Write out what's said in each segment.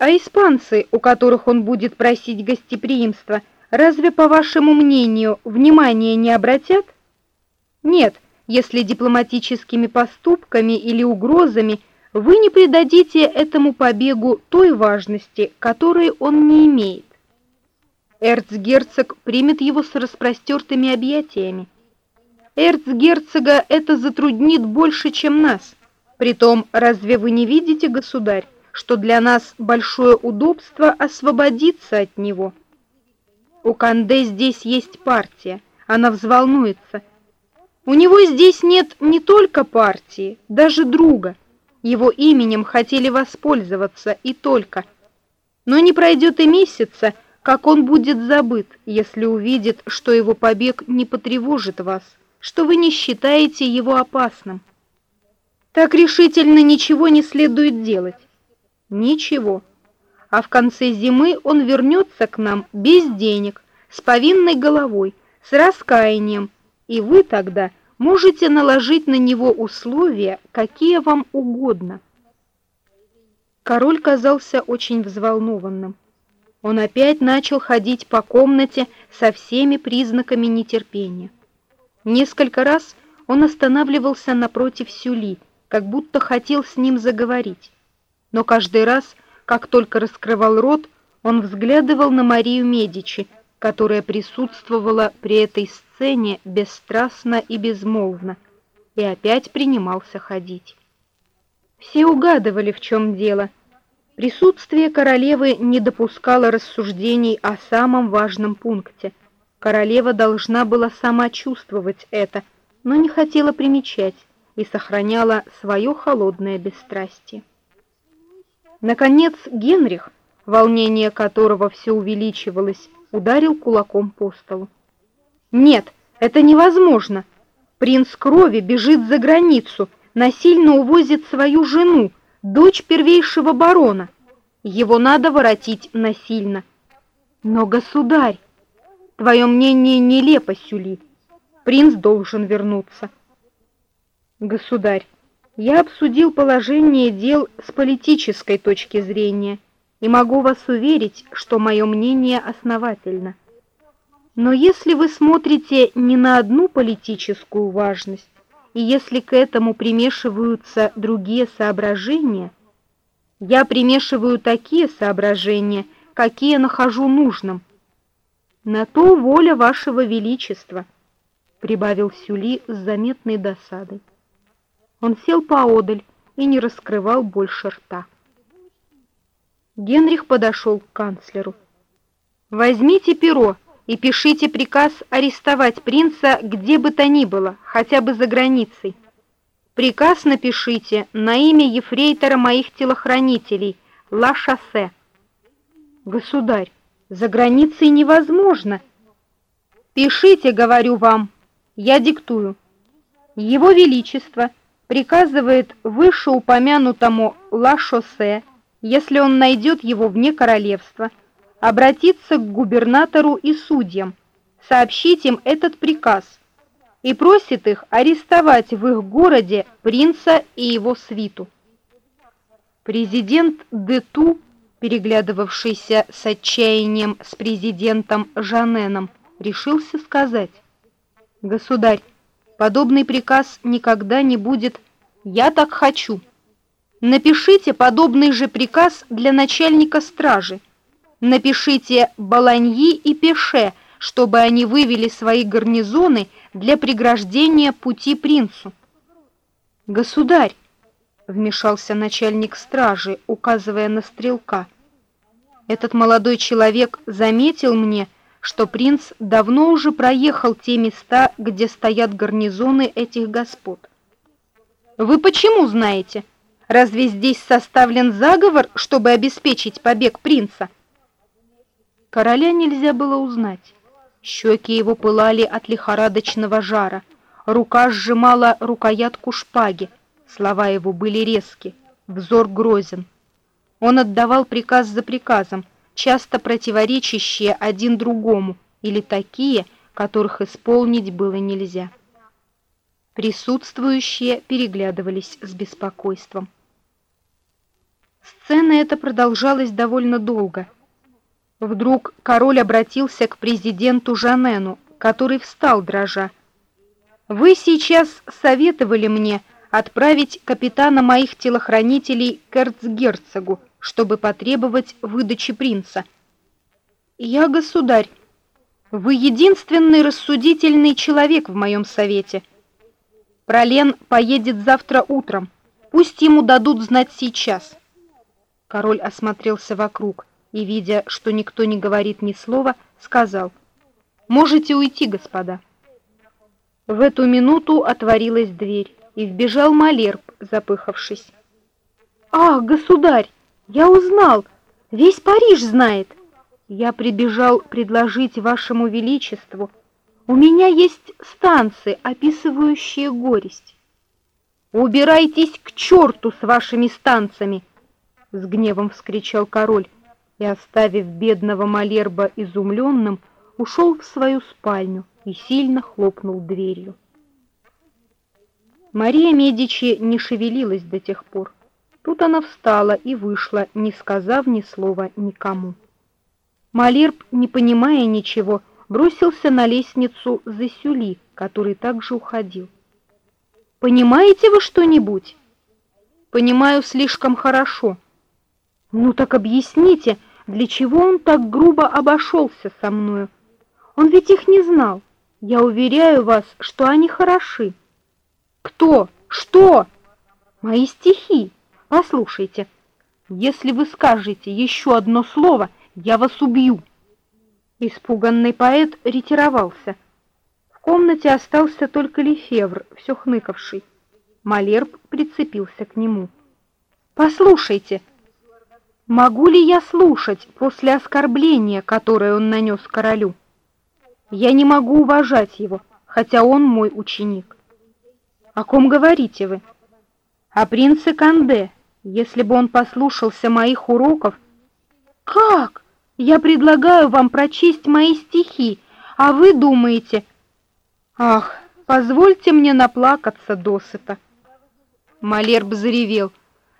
А испанцы, у которых он будет просить гостеприимства, разве, по вашему мнению, внимания не обратят? Нет, если дипломатическими поступками или угрозами вы не придадите этому побегу той важности, которой он не имеет. Эрцгерцог примет его с распростертыми объятиями. Эрцгерцога это затруднит больше, чем нас. Притом, разве вы не видите, государь, что для нас большое удобство освободиться от него? У Канде здесь есть партия, она взволнуется. У него здесь нет не только партии, даже друга. Его именем хотели воспользоваться и только. Но не пройдет и месяца, как он будет забыт, если увидит, что его побег не потревожит вас, что вы не считаете его опасным. Так решительно ничего не следует делать. Ничего. А в конце зимы он вернется к нам без денег, с повинной головой, с раскаянием, и вы тогда можете наложить на него условия, какие вам угодно. Король казался очень взволнованным. Он опять начал ходить по комнате со всеми признаками нетерпения. Несколько раз он останавливался напротив Сюли, как будто хотел с ним заговорить. Но каждый раз, как только раскрывал рот, он взглядывал на Марию Медичи, которая присутствовала при этой сцене бесстрастно и безмолвно, и опять принимался ходить. Все угадывали, в чем дело — Присутствие королевы не допускало рассуждений о самом важном пункте. Королева должна была сама чувствовать это, но не хотела примечать и сохраняла свое холодное бесстрастие. Наконец Генрих, волнение которого все увеличивалось, ударил кулаком по столу. «Нет, это невозможно! Принц крови бежит за границу, насильно увозит свою жену, дочь первейшего барона. Его надо воротить насильно. Но, государь, твое мнение нелепо, Сюли. Принц должен вернуться. Государь, я обсудил положение дел с политической точки зрения и могу вас уверить, что мое мнение основательно. Но если вы смотрите не на одну политическую важность, и если к этому примешиваются другие соображения, я примешиваю такие соображения, какие нахожу нужным. На то воля вашего величества, прибавил Сюли с заметной досадой. Он сел поодаль и не раскрывал больше рта. Генрих подошел к канцлеру. Возьмите перо и пишите приказ арестовать принца где бы то ни было, хотя бы за границей. Приказ напишите на имя ефрейтора моих телохранителей, Ла Шоссе. Государь, за границей невозможно. Пишите, говорю вам, я диктую. Его Величество приказывает вышеупомянутому Ла Шоссе, если он найдет его вне королевства, обратиться к губернатору и судьям, сообщить им этот приказ и просит их арестовать в их городе принца и его свиту. Президент Дету, переглядывавшийся с отчаянием с президентом Жаненом, решился сказать: "Государь, подобный приказ никогда не будет. Я так хочу. Напишите подобный же приказ для начальника стражи Напишите Баланьи и Пеше, чтобы они вывели свои гарнизоны для преграждения пути принцу. Государь, вмешался начальник стражи, указывая на стрелка. Этот молодой человек заметил мне, что принц давно уже проехал те места, где стоят гарнизоны этих господ. Вы почему знаете? Разве здесь составлен заговор, чтобы обеспечить побег принца? Короля нельзя было узнать. Щеки его пылали от лихорадочного жара, рука сжимала рукоятку шпаги, слова его были резки, взор грозен. Он отдавал приказ за приказом, часто противоречащие один другому или такие, которых исполнить было нельзя. Присутствующие переглядывались с беспокойством. Сцена эта продолжалась довольно долго. Вдруг король обратился к президенту Жанену, который встал дрожа. «Вы сейчас советовали мне отправить капитана моих телохранителей к эрцгерцогу, чтобы потребовать выдачи принца». «Я, государь, вы единственный рассудительный человек в моем совете. Пролен поедет завтра утром. Пусть ему дадут знать сейчас». Король осмотрелся вокруг и, видя, что никто не говорит ни слова, сказал, «Можете уйти, господа». В эту минуту отворилась дверь, и вбежал Малерб, запыхавшись. «Ах, государь, я узнал! Весь Париж знает! Я прибежал предложить вашему величеству. У меня есть станции, описывающие горесть». «Убирайтесь к черту с вашими станциями!» — с гневом вскричал король и, оставив бедного Малерба изумленным, ушел в свою спальню и сильно хлопнул дверью. Мария Медичи не шевелилась до тех пор. Тут она встала и вышла, не сказав ни слова никому. Малерб, не понимая ничего, бросился на лестницу за Сюли, который также уходил. «Понимаете вы что-нибудь?» «Понимаю слишком хорошо». «Ну так объясните, для чего он так грубо обошелся со мною? Он ведь их не знал. Я уверяю вас, что они хороши». «Кто? Что?» «Мои стихи. Послушайте, если вы скажете еще одно слово, я вас убью». Испуганный поэт ретировался. В комнате остался только Лефевр, все хныкавший. Малерб прицепился к нему. «Послушайте, могу ли я слушать после оскорбления, которое он нанес королю? Я не могу уважать его, хотя он мой ученик. О ком говорите вы? О принце Канде. Если бы он послушался моих уроков... Как? Я предлагаю вам прочесть мои стихи, а вы думаете... Ах, позвольте мне наплакаться досыта. Малерб заревел,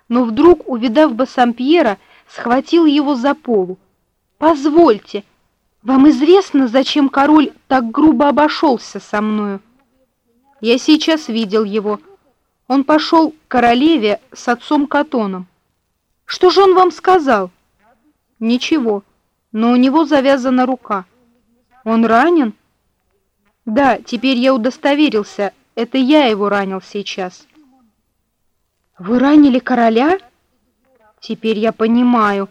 но вдруг, увидав Бассампьера, схватил его за полу. «Позвольте, вам известно, зачем король так грубо обошелся со мною?» Я сейчас видел его. Он пошел к королеве с отцом Катоном. Что же он вам сказал? Ничего, но у него завязана рука. Он ранен? Да, теперь я удостоверился, это я его ранил сейчас. Вы ранили короля? Теперь я понимаю.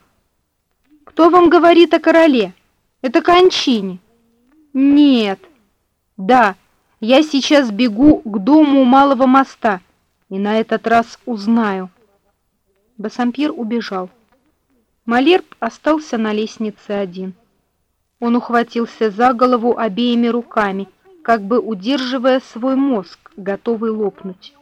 Кто вам говорит о короле? Это Кончини. Нет. Да, я сейчас бегу к дому у Малого моста и на этот раз узнаю. Басампир убежал. Малерб остался на лестнице один. Он ухватился за голову обеими руками, как бы удерживая свой мозг, готовый лопнуть.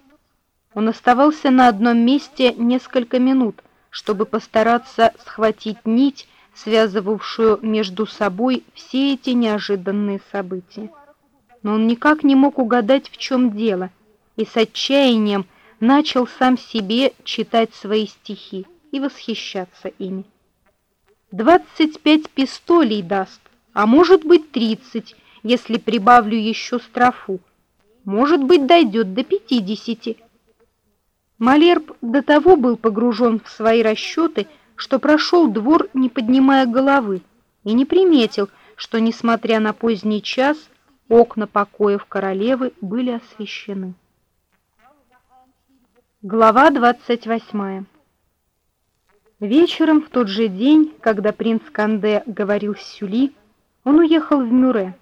Он оставался на одном месте несколько минут, чтобы постараться схватить нить, связывавшую между собой все эти неожиданные события но он никак не мог угадать, в чем дело, и с отчаянием начал сам себе читать свои стихи и восхищаться ими. «Двадцать пять пистолей даст, а может быть тридцать, если прибавлю еще строфу. Может быть, дойдет до пятидесяти». Малерб до того был погружен в свои расчеты, что прошел двор, не поднимая головы, и не приметил, что, несмотря на поздний час, Окна покоев королевы были освещены. Глава 28 Вечером в тот же день, когда принц Канде говорил с Сюли, он уехал в Мюре.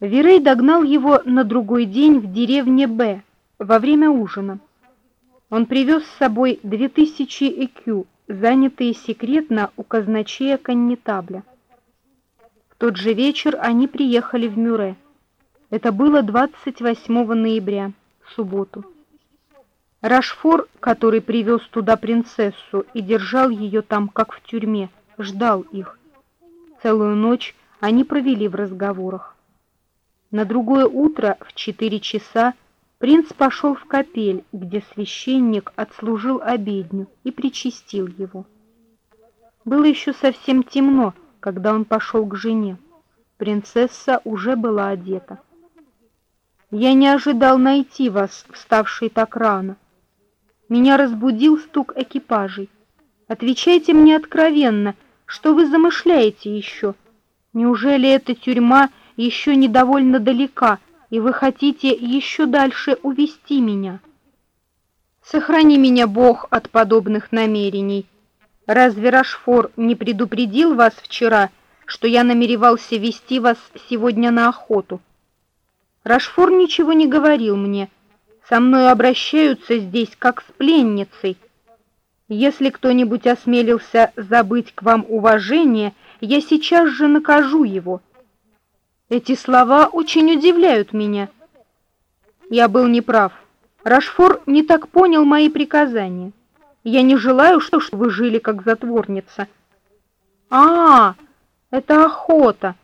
Вирей догнал его на другой день в деревне Б во время ужина. Он привез с собой две тысячи ЭКЮ, занятые секретно у казначея Коннетабля тот же вечер они приехали в Мюре. Это было 28 ноября, в субботу. Рашфор, который привез туда принцессу и держал ее там, как в тюрьме, ждал их. Целую ночь они провели в разговорах. На другое утро в четыре часа Принц пошел в капель, где священник отслужил обедню и причастил его. Было еще совсем темно, когда он пошел к жене. Принцесса уже была одета. «Я не ожидал найти вас, вставший так рано. Меня разбудил стук экипажей. Отвечайте мне откровенно, что вы замышляете еще? Неужели эта тюрьма еще недовольно далека, и вы хотите еще дальше увести меня? Сохрани меня, Бог, от подобных намерений. Разве Рашфор не предупредил вас вчера, что я намеревался вести вас сегодня на охоту? Рашфор ничего не говорил мне. Со мной обращаются здесь как с пленницей. Если кто-нибудь осмелился забыть к вам уважение, я сейчас же накажу его. Эти слова очень удивляют меня. Я был неправ. Рашфор не так понял мои приказания. Я не желаю, что вы жили как затворница. А, это охота.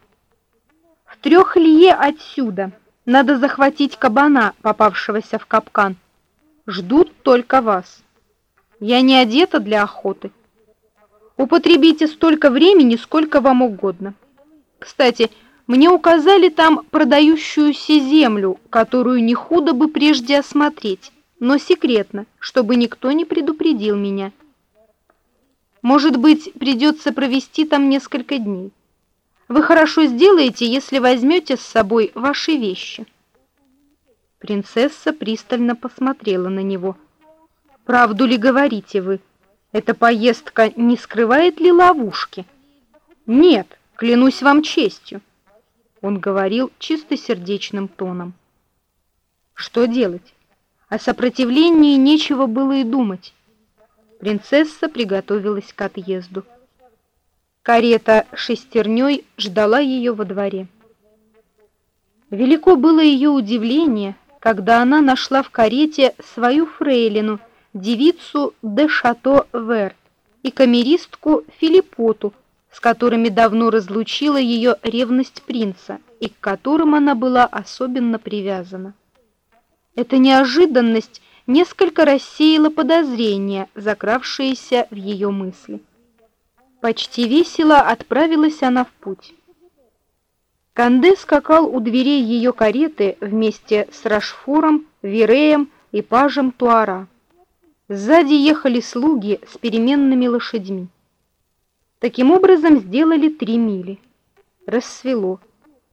В трех лье отсюда надо захватить кабана, попавшегося в капкан. Ждут только вас. Я не одета для охоты. Употребите столько времени, сколько вам угодно. Кстати, мне указали там продающуюся землю, которую не худо бы прежде осмотреть, но секретно, чтобы никто не предупредил меня. Может быть, придется провести там несколько дней. Вы хорошо сделаете, если возьмете с собой ваши вещи. Принцесса пристально посмотрела на него. Правду ли говорите вы? Эта поездка не скрывает ли ловушки? Нет, клянусь вам честью. Он говорил чистосердечным тоном. Что делать? О сопротивлении нечего было и думать. Принцесса приготовилась к отъезду. Карета шестерней ждала ее во дворе. Велико было ее удивление, когда она нашла в карете свою фрейлину, девицу де Шато Вер и камеристку Филиппоту, с которыми давно разлучила ее ревность принца и к которым она была особенно привязана. Эта неожиданность несколько рассеяла подозрения, закравшиеся в ее мысли. Почти весело отправилась она в путь. Канде скакал у дверей ее кареты вместе с Рашфором, Виреем и пажем Туара. Сзади ехали слуги с переменными лошадьми. Таким образом сделали три мили. Рассвело.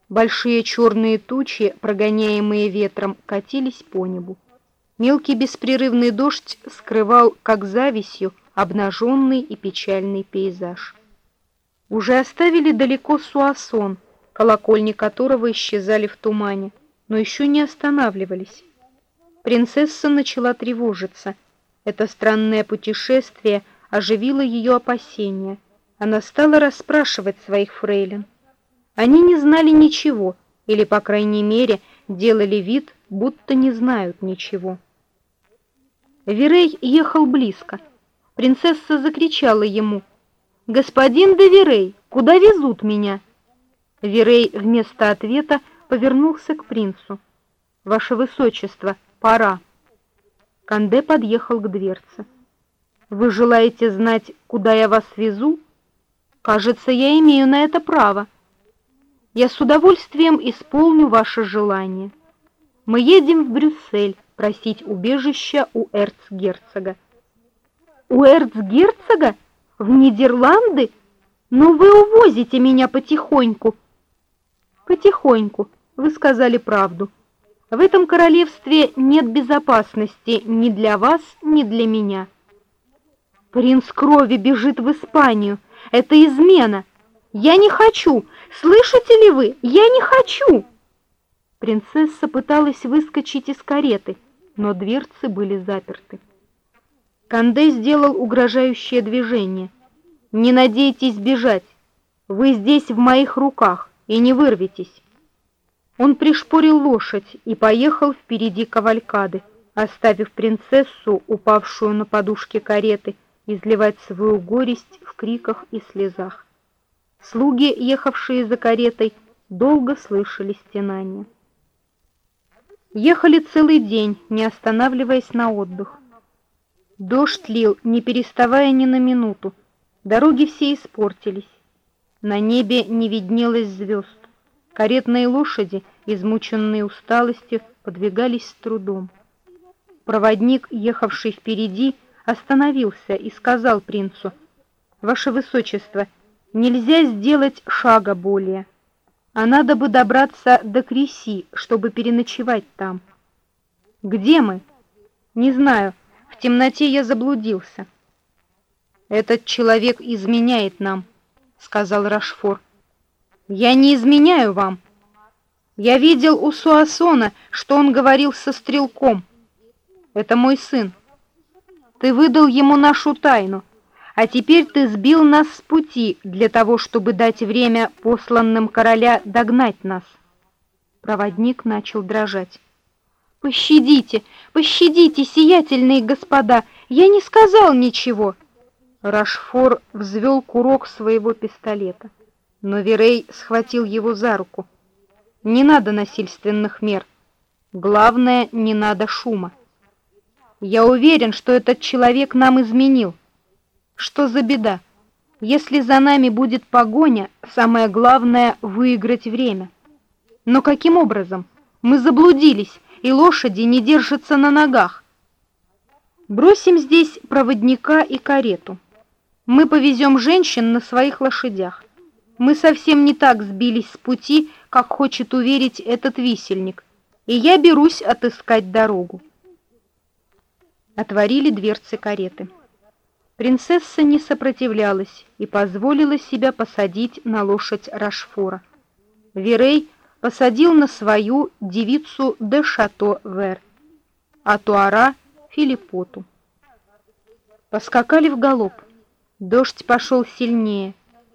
Большие черные тучи, прогоняемые ветром, катились по небу. Мелкий беспрерывный дождь скрывал, как завистью, обнаженный и печальный пейзаж. Уже оставили далеко Суасон, колокольни которого исчезали в тумане, но еще не останавливались. Принцесса начала тревожиться. Это странное путешествие оживило ее опасения — она стала расспрашивать своих фрейлин. Они не знали ничего, или, по крайней мере, делали вид, будто не знают ничего. Верей ехал близко. Принцесса закричала ему, «Господин де Верей, куда везут меня?» Верей вместо ответа повернулся к принцу. «Ваше Высочество, пора». Канде подъехал к дверце. «Вы желаете знать, куда я вас везу?» Кажется, я имею на это право. Я с удовольствием исполню ваше желание. Мы едем в Брюссель просить убежища у эрцгерцога. У эрцгерцога? В Нидерланды? Но вы увозите меня потихоньку. Потихоньку, вы сказали правду. В этом королевстве нет безопасности ни для вас, ни для меня. Принц крови бежит в Испанию — это измена. Я не хочу. Слышите ли вы? Я не хочу. Принцесса пыталась выскочить из кареты, но дверцы были заперты. Канде сделал угрожающее движение. «Не надейтесь бежать. Вы здесь в моих руках и не вырветесь». Он пришпорил лошадь и поехал впереди кавалькады, оставив принцессу, упавшую на подушке кареты, изливать свою горесть в криках и слезах. Слуги, ехавшие за каретой, долго слышали стенания. Ехали целый день, не останавливаясь на отдых. Дождь лил, не переставая ни на минуту. Дороги все испортились. На небе не виднелось звезд. Каретные лошади, измученные усталостью, подвигались с трудом. Проводник, ехавший впереди, остановился и сказал принцу, «Ваше Высочество, нельзя сделать шага более, а надо бы добраться до Креси, чтобы переночевать там». «Где мы?» «Не знаю, в темноте я заблудился». «Этот человек изменяет нам», — сказал Рашфор. «Я не изменяю вам. Я видел у Суасона, что он говорил со стрелком. Это мой сын. Ты выдал ему нашу тайну, а теперь ты сбил нас с пути для того, чтобы дать время посланным короля догнать нас. Проводник начал дрожать. «Пощадите, пощадите, сиятельные господа, я не сказал ничего!» Рашфор взвел курок своего пистолета, но Верей схватил его за руку. «Не надо насильственных мер. Главное, не надо шума. Я уверен, что этот человек нам изменил. Что за беда? Если за нами будет погоня, самое главное — выиграть время. Но каким образом? Мы заблудились, и лошади не держатся на ногах. Бросим здесь проводника и карету. Мы повезем женщин на своих лошадях. Мы совсем не так сбились с пути, как хочет уверить этот висельник, и я берусь отыскать дорогу отворили дверцы кареты. Принцесса не сопротивлялась и позволила себя посадить на лошадь Рашфора. Верей посадил на свою девицу де Шато-Вер, а Туара — Филиппоту. Поскакали в галоп. Дождь пошел сильнее.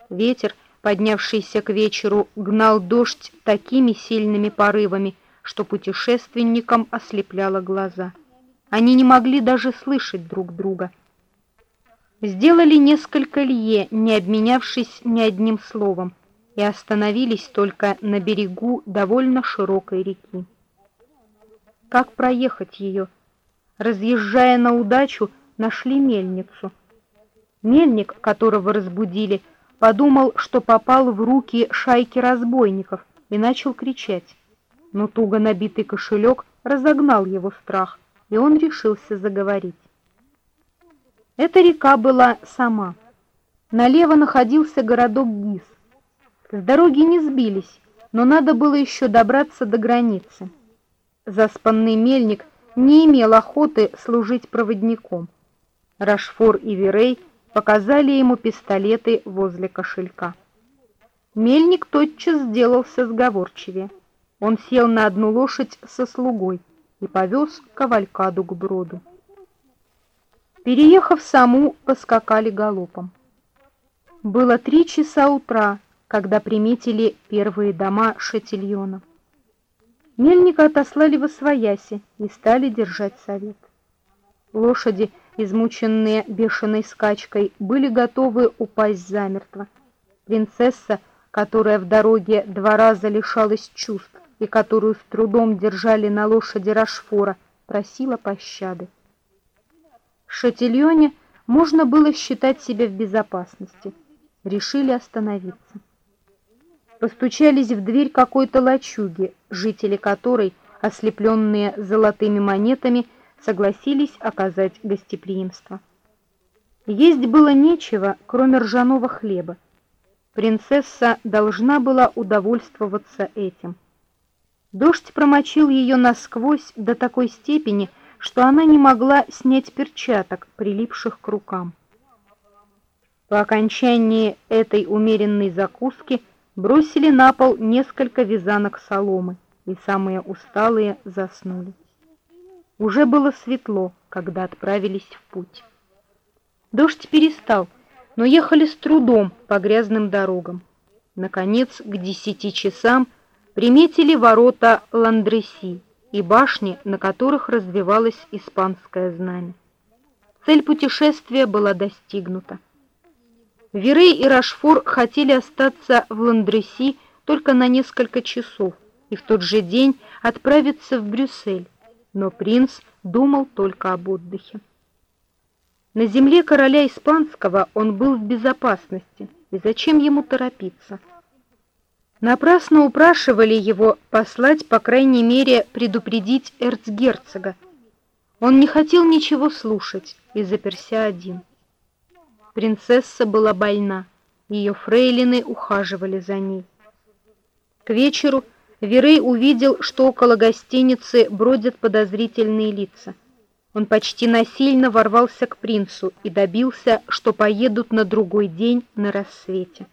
Ветер, поднявшийся к вечеру, гнал дождь такими сильными порывами, что путешественникам ослепляло глаза. Они не могли даже слышать друг друга. Сделали несколько лье, не обменявшись ни одним словом, и остановились только на берегу довольно широкой реки. Как проехать ее? Разъезжая на удачу, нашли мельницу. Мельник, которого разбудили, подумал, что попал в руки шайки разбойников и начал кричать. Но туго набитый кошелек разогнал его страх и он решился заговорить. Эта река была сама. Налево находился городок Гис. С дороги не сбились, но надо было еще добраться до границы. Заспанный мельник не имел охоты служить проводником. Рашфор и Верей показали ему пистолеты возле кошелька. Мельник тотчас сделался сговорчивее. Он сел на одну лошадь со слугой и повез кавалькаду к броду. Переехав саму, поскакали галопом. Было три часа утра, когда приметили первые дома Шатильона. Мельника отослали во свояси и стали держать совет. Лошади, измученные бешеной скачкой, были готовы упасть замертво. Принцесса, которая в дороге два раза лишалась чувств, и которую с трудом держали на лошади Рашфора, просила пощады. В Шатильоне можно было считать себя в безопасности. Решили остановиться. Постучались в дверь какой-то лачуги, жители которой, ослепленные золотыми монетами, согласились оказать гостеприимство. Есть было нечего, кроме ржаного хлеба. Принцесса должна была удовольствоваться этим – Дождь промочил ее насквозь до такой степени, что она не могла снять перчаток, прилипших к рукам. По окончании этой умеренной закуски бросили на пол несколько вязанок соломы, и самые усталые заснули. Уже было светло, когда отправились в путь. Дождь перестал, но ехали с трудом по грязным дорогам. Наконец, к десяти часам приметили ворота Ландреси и башни, на которых развивалось испанское знамя. Цель путешествия была достигнута. Вирей и Рашфор хотели остаться в Ландреси только на несколько часов, и в тот же день отправиться в Брюссель, но принц думал только об отдыхе. На земле короля испанского он был в безопасности, и зачем ему торопиться? Напрасно упрашивали его послать, по крайней мере, предупредить эрцгерцога. Он не хотел ничего слушать и заперся один. Принцесса была больна, ее фрейлины ухаживали за ней. К вечеру Верей увидел, что около гостиницы бродят подозрительные лица. Он почти насильно ворвался к принцу и добился, что поедут на другой день на рассвете.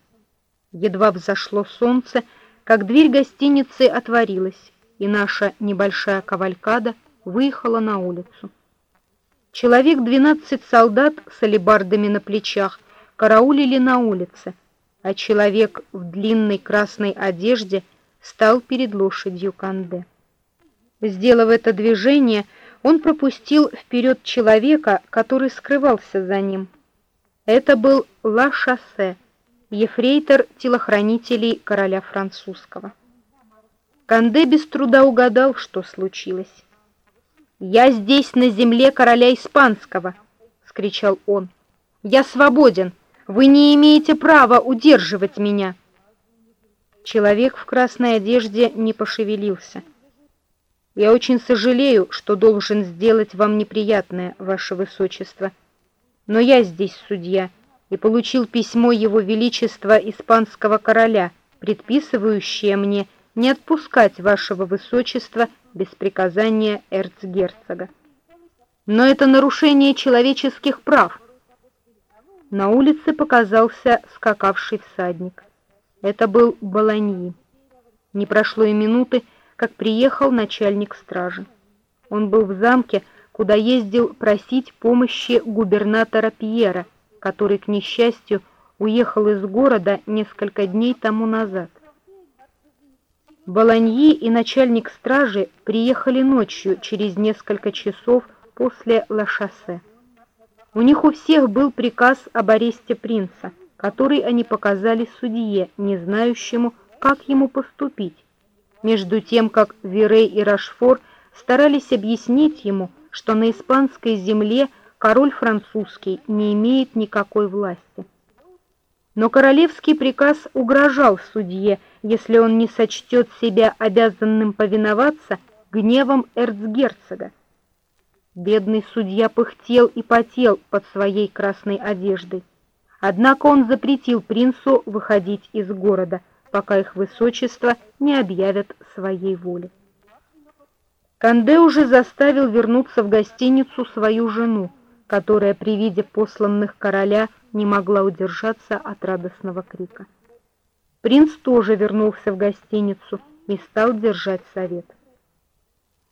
Едва взошло солнце, как дверь гостиницы отворилась, и наша небольшая кавалькада выехала на улицу. Человек двенадцать солдат с алебардами на плечах караулили на улице, а человек в длинной красной одежде стал перед лошадью Канде. Сделав это движение, он пропустил вперед человека, который скрывался за ним. Это был Ла Шассе, ефрейтор телохранителей короля французского. Канде без труда угадал, что случилось. «Я здесь, на земле короля испанского!» — скричал он. «Я свободен! Вы не имеете права удерживать меня!» Человек в красной одежде не пошевелился. «Я очень сожалею, что должен сделать вам неприятное, ваше высочество. Но я здесь судья» и получил письмо Его Величества Испанского короля, предписывающее мне не отпускать вашего высочества без приказания эрцгерцога. Но это нарушение человеческих прав. На улице показался скакавший всадник. Это был Баланьи. Не прошло и минуты, как приехал начальник стражи. Он был в замке, куда ездил просить помощи губернатора Пьера, который, к несчастью, уехал из города несколько дней тому назад. Баланьи и начальник стражи приехали ночью через несколько часов после Ла-Шоссе. У них у всех был приказ об аресте принца, который они показали судье, не знающему, как ему поступить, между тем, как Вирей и Рашфор старались объяснить ему, что на испанской земле – король французский не имеет никакой власти. Но королевский приказ угрожал судье, если он не сочтет себя обязанным повиноваться гневом эрцгерцога. Бедный судья пыхтел и потел под своей красной одеждой. Однако он запретил принцу выходить из города, пока их высочество не объявят своей воли. Канде уже заставил вернуться в гостиницу свою жену, которая при виде посланных короля не могла удержаться от радостного крика. Принц тоже вернулся в гостиницу и стал держать совет.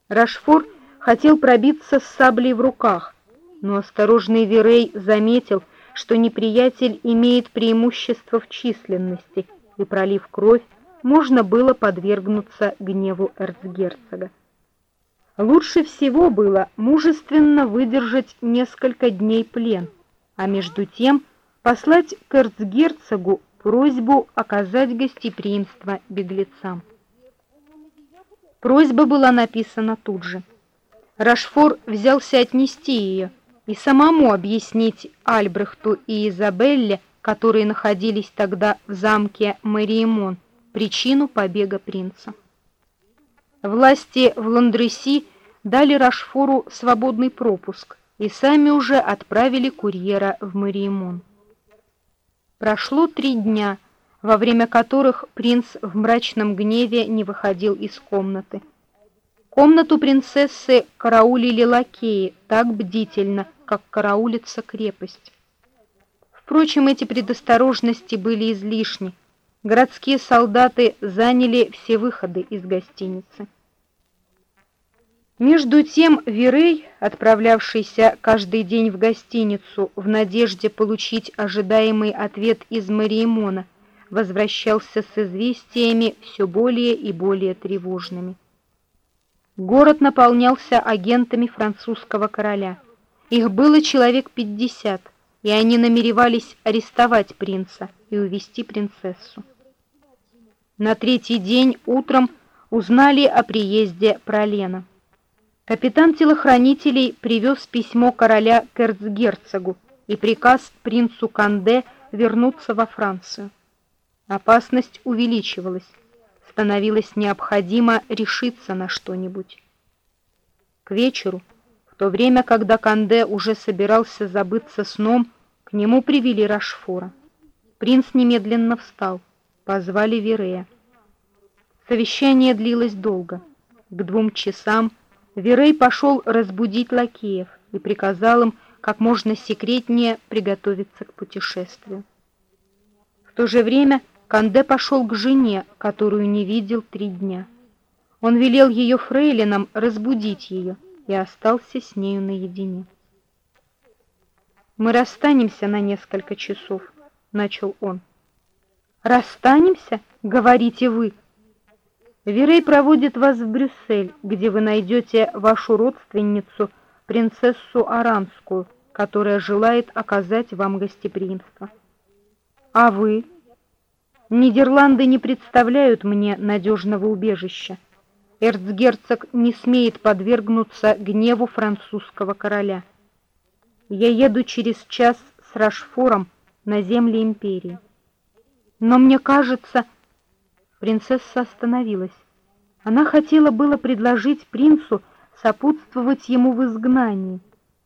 Рашфор хотел пробиться с саблей в руках, но осторожный Вирей заметил, что неприятель имеет преимущество в численности, и, пролив кровь, можно было подвергнуться гневу эрцгерцога. Лучше всего было мужественно выдержать несколько дней плен, а между тем послать к эрцгерцогу просьбу оказать гостеприимство беглецам. Просьба была написана тут же. Рашфор взялся отнести ее и самому объяснить Альбрехту и Изабелле, которые находились тогда в замке Мариемон, причину побега принца. Власти в Ландреси дали Рашфору свободный пропуск и сами уже отправили курьера в Мариемон. Прошло три дня, во время которых принц в мрачном гневе не выходил из комнаты. Комнату принцессы караулили лакеи так бдительно, как караулится крепость. Впрочем, эти предосторожности были излишни городские солдаты заняли все выходы из гостиницы. Между тем Вирей, отправлявшийся каждый день в гостиницу в надежде получить ожидаемый ответ из Мариемона, возвращался с известиями все более и более тревожными. Город наполнялся агентами французского короля. Их было человек пятьдесят, и они намеревались арестовать принца и увести принцессу. На третий день утром узнали о приезде Пролена. Капитан телохранителей привез письмо короля к эрцгерцогу и приказ принцу Канде вернуться во Францию. Опасность увеличивалась, становилось необходимо решиться на что-нибудь. К вечеру, в то время, когда Канде уже собирался забыться сном, к нему привели Рашфора. Принц немедленно встал, позвали Верея. Совещание длилось долго. К двум часам Верей пошел разбудить лакеев и приказал им как можно секретнее приготовиться к путешествию. В то же время Канде пошел к жене, которую не видел три дня. Он велел ее фрейлинам разбудить ее и остался с нею наедине. «Мы расстанемся на несколько часов», — начал он. «Расстанемся?» — говорите вы, Верей проводит вас в Брюссель, где вы найдете вашу родственницу, принцессу Аранскую, которая желает оказать вам гостеприимство. А вы? Нидерланды не представляют мне надежного убежища. Эрцгерцог не смеет подвергнуться гневу французского короля. Я еду через час с Рашфором на земли империи. Но мне кажется, Принцесса остановилась. Она хотела было предложить принцу сопутствовать ему в изгнании,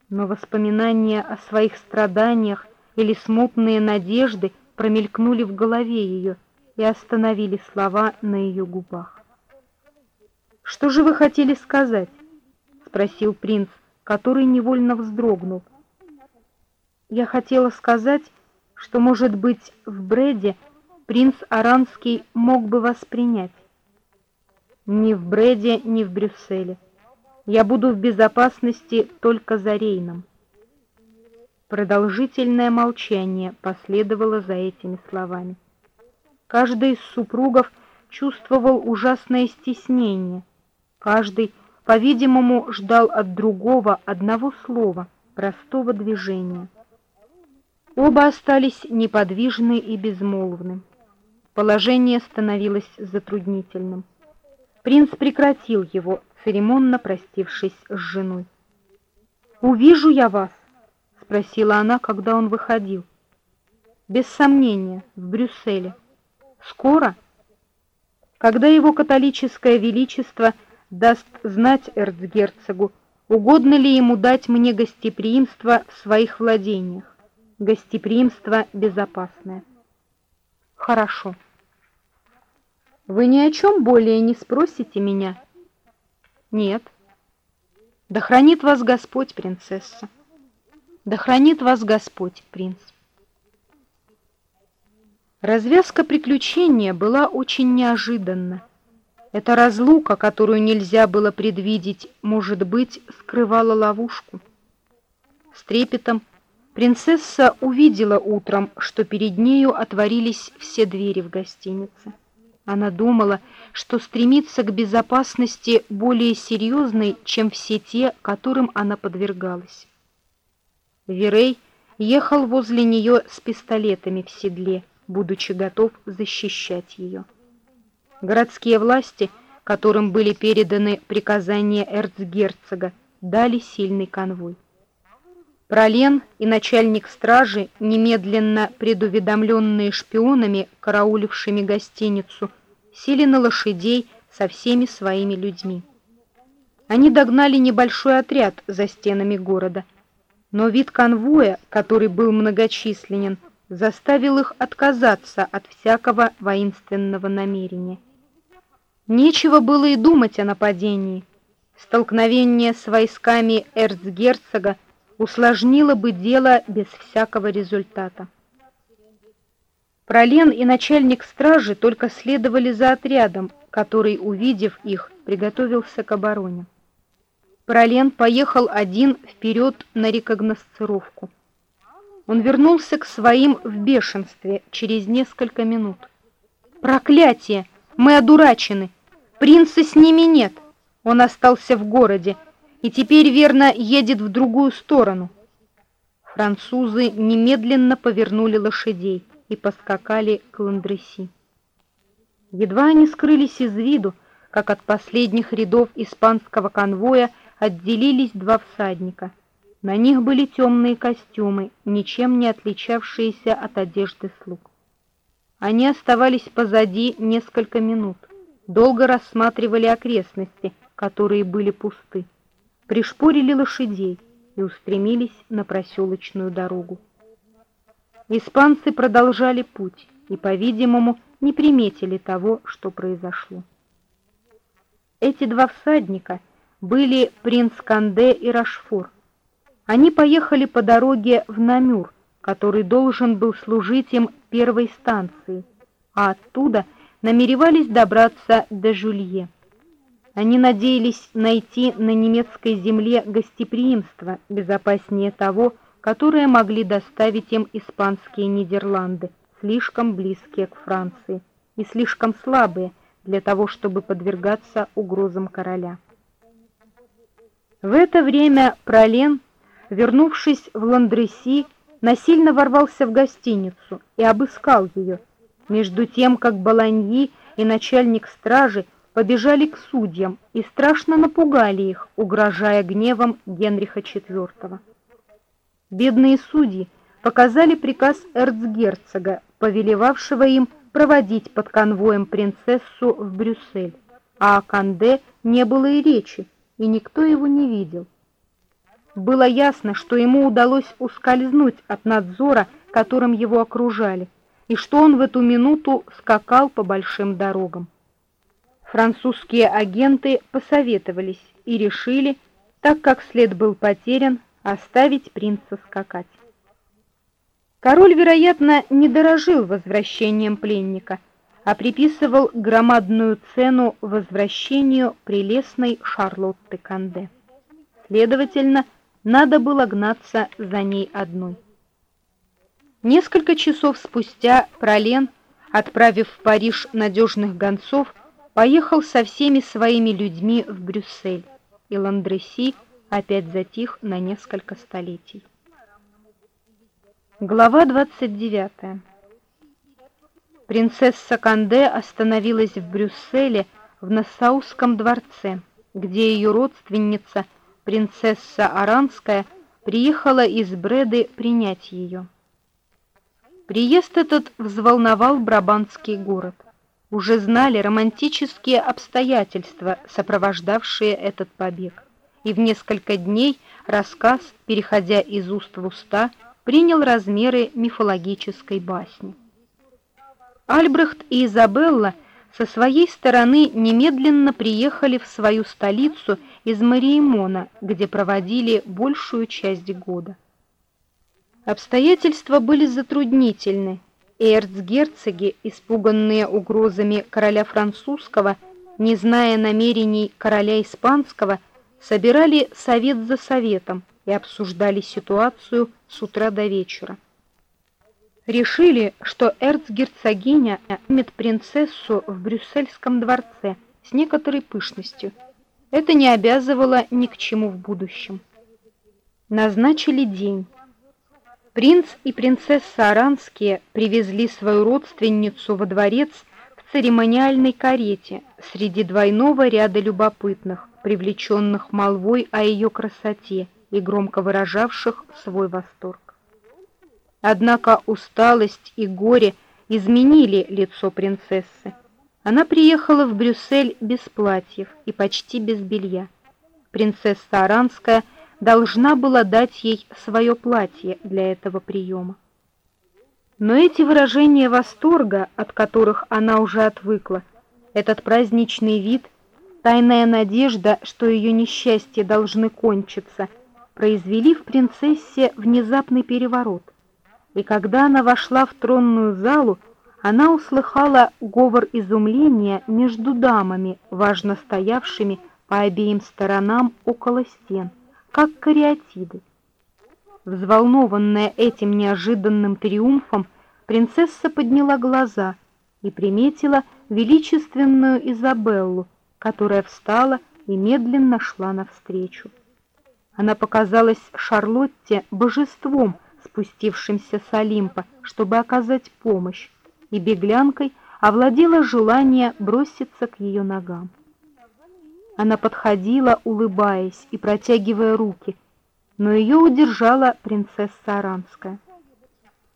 но воспоминания о своих страданиях или смутные надежды промелькнули в голове ее и остановили слова на ее губах. «Что же вы хотели сказать?» — спросил принц, который невольно вздрогнул. «Я хотела сказать, что, может быть, в Бреде принц Аранский мог бы вас принять. Ни в Бреде, ни в Брюсселе. Я буду в безопасности только за Рейном. Продолжительное молчание последовало за этими словами. Каждый из супругов чувствовал ужасное стеснение. Каждый, по-видимому, ждал от другого одного слова, простого движения. Оба остались неподвижны и безмолвны. Положение становилось затруднительным. Принц прекратил его, церемонно простившись с женой. «Увижу я вас?» — спросила она, когда он выходил. «Без сомнения, в Брюсселе. Скоро?» Когда его католическое величество даст знать эрцгерцогу, угодно ли ему дать мне гостеприимство в своих владениях. Гостеприимство безопасное. Хорошо. Вы ни о чем более не спросите меня? Нет. Да хранит вас Господь, принцесса. Да хранит вас Господь, принц. Развязка приключения была очень неожиданна. Эта разлука, которую нельзя было предвидеть, может быть, скрывала ловушку. С трепетом принцесса увидела утром, что перед нею отворились все двери в гостинице. Она думала, что стремится к безопасности более серьезной, чем все те, которым она подвергалась. Верей ехал возле нее с пистолетами в седле, будучи готов защищать ее. Городские власти, которым были переданы приказания эрцгерцога, дали сильный конвой. Пролен и начальник стражи, немедленно предуведомленные шпионами, караулившими гостиницу, сели на лошадей со всеми своими людьми. Они догнали небольшой отряд за стенами города, но вид конвоя, который был многочисленен, заставил их отказаться от всякого воинственного намерения. Нечего было и думать о нападении. Столкновение с войсками эрцгерцога усложнило бы дело без всякого результата. Пролен и начальник стражи только следовали за отрядом, который, увидев их, приготовился к обороне. Пролен поехал один вперед на рекогносцировку. Он вернулся к своим в бешенстве через несколько минут. «Проклятие! Мы одурачены! Принца с ними нет! Он остался в городе, и теперь, верно, едет в другую сторону. Французы немедленно повернули лошадей и поскакали к Ландреси. Едва они скрылись из виду, как от последних рядов испанского конвоя отделились два всадника. На них были темные костюмы, ничем не отличавшиеся от одежды слуг. Они оставались позади несколько минут, долго рассматривали окрестности, которые были пусты, пришпорили лошадей и устремились на проселочную дорогу. Испанцы продолжали путь и, по-видимому, не приметили того, что произошло. Эти два всадника были принц Канде и Рашфор. Они поехали по дороге в Намюр, который должен был служить им первой станцией, а оттуда намеревались добраться до Жюлье. Они надеялись найти на немецкой земле гостеприимство, безопаснее того, которое могли доставить им испанские Нидерланды, слишком близкие к Франции и слишком слабые для того, чтобы подвергаться угрозам короля. В это время Пролен, вернувшись в Ландреси, насильно ворвался в гостиницу и обыскал ее, между тем, как Баланьи и начальник стражи побежали к судьям и страшно напугали их, угрожая гневом Генриха IV. Бедные судьи показали приказ эрцгерцога, повелевавшего им проводить под конвоем принцессу в Брюссель, а о Канде не было и речи, и никто его не видел. Было ясно, что ему удалось ускользнуть от надзора, которым его окружали, и что он в эту минуту скакал по большим дорогам. Французские агенты посоветовались и решили, так как след был потерян, оставить принца скакать. Король, вероятно, не дорожил возвращением пленника, а приписывал громадную цену возвращению прелестной Шарлотты Канде. Следовательно, надо было гнаться за ней одной. Несколько часов спустя Пролен, отправив в Париж надежных гонцов, поехал со всеми своими людьми в Брюссель, и Ландреси опять затих на несколько столетий. Глава 29. Принцесса Канде остановилась в Брюсселе в Нассауском дворце, где ее родственница, принцесса Аранская, приехала из Бреды принять ее. Приезд этот взволновал Брабантский город. Уже знали романтические обстоятельства, сопровождавшие этот побег и в несколько дней рассказ, переходя из уст в уста, принял размеры мифологической басни. Альбрехт и Изабелла со своей стороны немедленно приехали в свою столицу из Мариемона, где проводили большую часть года. Обстоятельства были затруднительны, эрцгерцоги, испуганные угрозами короля французского, не зная намерений короля испанского, собирали совет за советом и обсуждали ситуацию с утра до вечера. Решили, что эрцгерцогиня имеет принцессу в брюссельском дворце с некоторой пышностью. Это не обязывало ни к чему в будущем. Назначили день. Принц и принцесса Аранские привезли свою родственницу во дворец в церемониальной карете среди двойного ряда любопытных, привлеченных молвой о ее красоте и громко выражавших свой восторг. Однако усталость и горе изменили лицо принцессы. Она приехала в Брюссель без платьев и почти без белья. Принцесса Аранская должна была дать ей свое платье для этого приема. Но эти выражения восторга, от которых она уже отвыкла, этот праздничный вид Тайная надежда, что ее несчастья должны кончиться, произвели в принцессе внезапный переворот. И когда она вошла в тронную залу, она услыхала говор изумления между дамами, важно стоявшими по обеим сторонам около стен, как кариатиды. Взволнованная этим неожиданным триумфом, принцесса подняла глаза и приметила величественную Изабеллу, которая встала и медленно шла навстречу. Она показалась Шарлотте божеством, спустившимся с Олимпа, чтобы оказать помощь, и беглянкой овладело желание броситься к ее ногам. Она подходила, улыбаясь и протягивая руки, но ее удержала принцесса Аранская.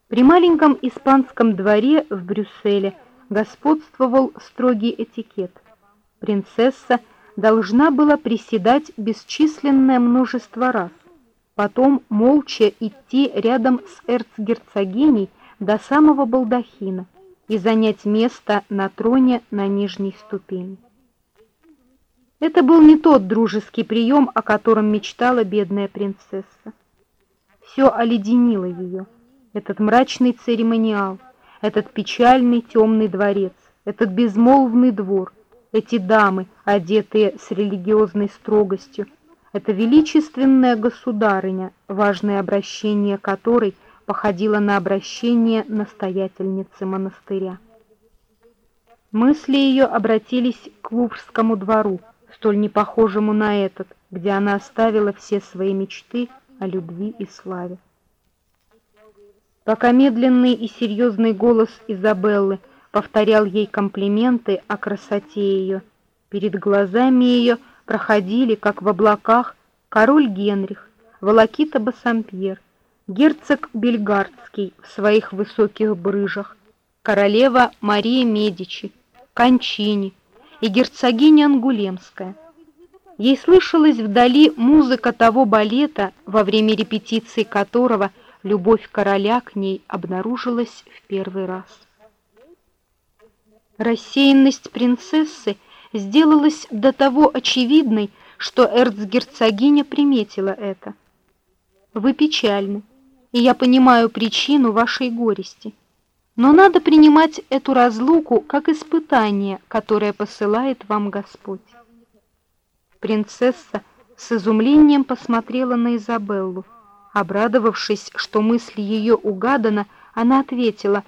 При маленьком испанском дворе в Брюсселе господствовал строгий этикет. Принцесса должна была приседать бесчисленное множество раз, потом молча идти рядом с эрцгерцогиней до самого балдахина и занять место на троне на нижней ступени. Это был не тот дружеский прием, о котором мечтала бедная принцесса. Все оледенило ее, этот мрачный церемониал, этот печальный темный дворец, этот безмолвный двор, эти дамы, одетые с религиозной строгостью, эта величественная государыня, важное обращение которой походило на обращение настоятельницы монастыря. Мысли ее обратились к Луврскому двору, столь не похожему на этот, где она оставила все свои мечты о любви и славе. Пока медленный и серьезный голос Изабеллы повторял ей комплименты о красоте ее, перед глазами ее проходили, как в облаках, король Генрих, Волокита Бассампьер, герцог Бельгардский в своих высоких брыжах, королева Мария Медичи, Кончини, и герцогиня Ангулемская. Ей слышалась вдали музыка того балета, во время репетиции которого любовь короля к ней обнаружилась в первый раз. Рассеянность принцессы сделалась до того очевидной, что эрцгерцогиня приметила это. «Вы печальны, и я понимаю причину вашей горести. Но надо принимать эту разлуку как испытание, которое посылает вам Господь. Принцесса с изумлением посмотрела на Изабеллу. Обрадовавшись, что мысль ее угадана, она ответила,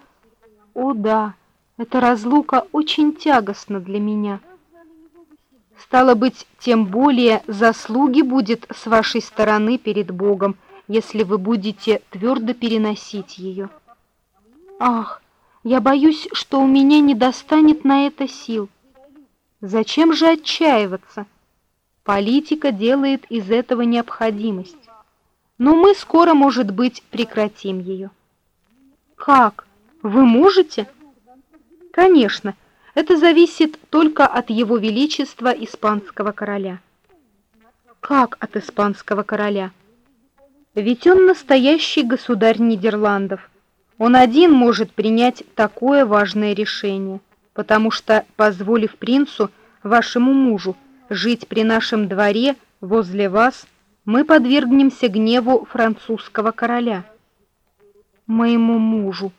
«О да, эта разлука очень тягостна для меня». Стало быть, тем более заслуги будет с вашей стороны перед Богом, если вы будете твердо переносить ее. Ах, я боюсь, что у меня не достанет на это сил. Зачем же отчаиваться? Политика делает из этого необходимость. Но мы скоро, может быть, прекратим ее. Как? Вы можете? Конечно, это зависит только от его величества испанского короля. Как от испанского короля? Ведь он настоящий государь Нидерландов. Он один может принять такое важное решение, потому что, позволив принцу, вашему мужу, жить при нашем дворе возле вас, мы подвергнемся гневу французского короля. Моему мужу.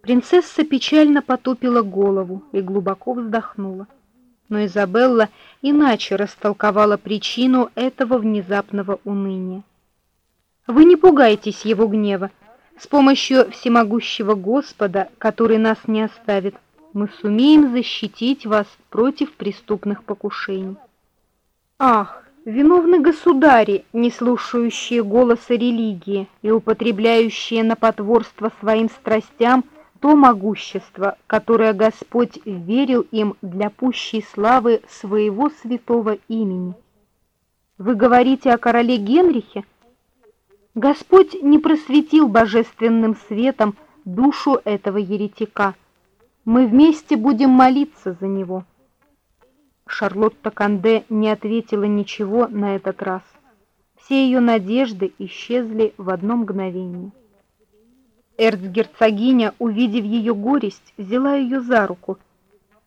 Принцесса печально потупила голову и глубоко вздохнула. Но Изабелла иначе растолковала причину этого внезапного уныния. Вы не пугайтесь его гнева, с помощью всемогущего Господа, который нас не оставит, мы сумеем защитить вас против преступных покушений. Ах, виновны государи, не слушающие голоса религии и употребляющие на потворство своим страстям то могущество, которое Господь верил им для пущей славы своего святого имени. Вы говорите о короле Генрихе? Господь не просветил божественным светом душу этого еретика. Мы вместе будем молиться за него. Шарлотта Канде не ответила ничего на этот раз. Все ее надежды исчезли в одно мгновение. Эрцгерцогиня, увидев ее горесть, взяла ее за руку.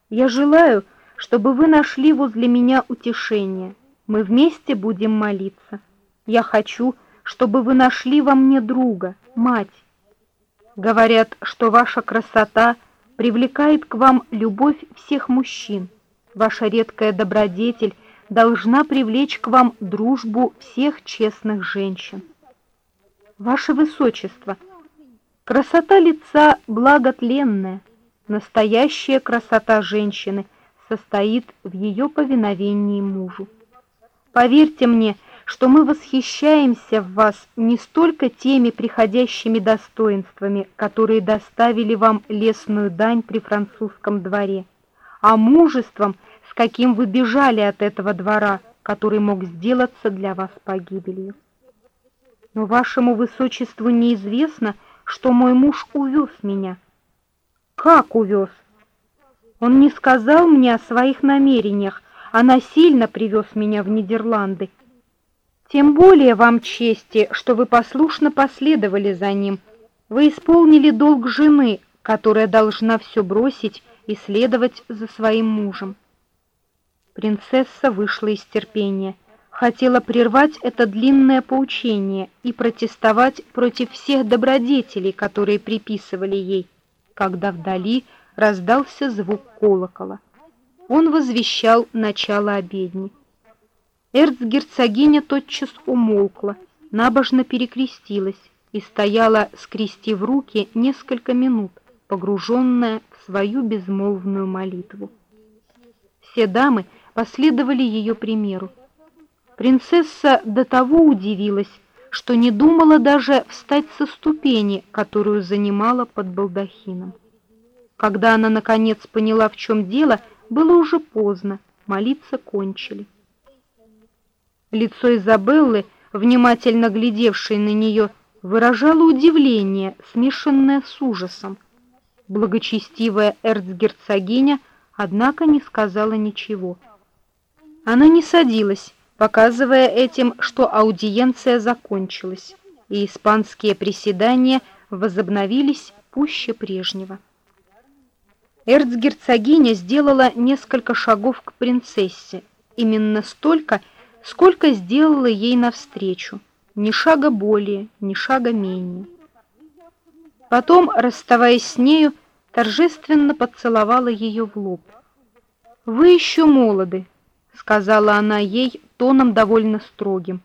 «Я желаю, чтобы вы нашли возле меня утешение. Мы вместе будем молиться. Я хочу, чтобы вы нашли во мне друга, мать. Говорят, что ваша красота привлекает к вам любовь всех мужчин. Ваша редкая добродетель должна привлечь к вам дружбу всех честных женщин. Ваше Высочество, красота лица благотленная, настоящая красота женщины состоит в ее повиновении мужу. Поверьте мне, что мы восхищаемся в вас не столько теми приходящими достоинствами, которые доставили вам лесную дань при французском дворе, а мужеством, с каким вы бежали от этого двора, который мог сделаться для вас погибелью. Но вашему высочеству неизвестно, что мой муж увез меня. Как увез? Он не сказал мне о своих намерениях, а насильно привез меня в Нидерланды. Тем более вам чести, что вы послушно последовали за ним. Вы исполнили долг жены, которая должна все бросить и следовать за своим мужем. Принцесса вышла из терпения, хотела прервать это длинное поучение и протестовать против всех добродетелей, которые приписывали ей, когда вдали раздался звук колокола. Он возвещал начало обедни. Эрцгерцогиня тотчас умолкла, набожно перекрестилась и стояла, скрестив руки, несколько минут, погруженная в свою безмолвную молитву. Все дамы последовали ее примеру. Принцесса до того удивилась, что не думала даже встать со ступени, которую занимала под балдахином. Когда она наконец поняла, в чем дело, было уже поздно, молиться кончили. Лицо Изабеллы, внимательно глядевшей на нее, выражало удивление, смешанное с ужасом. Благочестивая эрцгерцогиня, однако, не сказала ничего. Она не садилась, показывая этим, что аудиенция закончилась, и испанские приседания возобновились пуще прежнего. Эрцгерцогиня сделала несколько шагов к принцессе, именно столько, сколько сделала ей навстречу, ни шага более, ни шага менее. Потом, расставаясь с нею, торжественно поцеловала ее в лоб. «Вы еще молоды, сказала она ей тоном довольно строгим.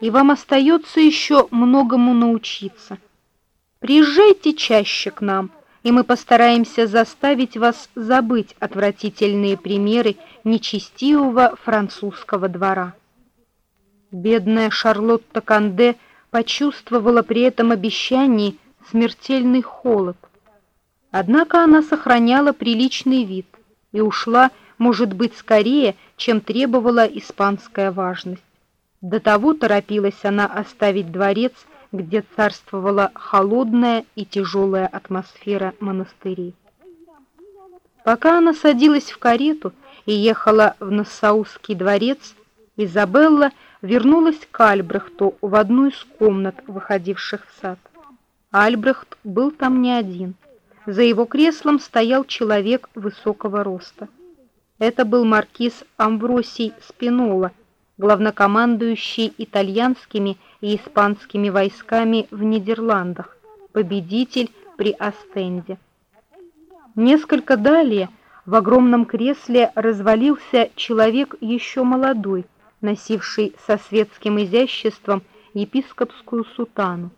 И вам остается еще многому научиться. Приезжайте чаще к нам, и мы постараемся заставить вас забыть отвратительные примеры нечестивого французского двора. Бедная Шарлотта Канде почувствовала при этом обещании смертельный холод. Однако она сохраняла приличный вид и ушла, может быть, скорее, чем требовала испанская важность. До того торопилась она оставить дворец, где царствовала холодная и тяжелая атмосфера монастырей. Пока она садилась в карету и ехала в Нассаусский дворец, Изабелла вернулась к Альбрехту в одну из комнат, выходивших в сад. Альбрехт был там не один. За его креслом стоял человек высокого роста. Это был маркиз Амвросий Спинола, главнокомандующий итальянскими и испанскими войсками в Нидерландах, победитель при Астенде. Несколько далее в огромном кресле развалился человек еще молодой, носивший со светским изяществом епископскую сутану.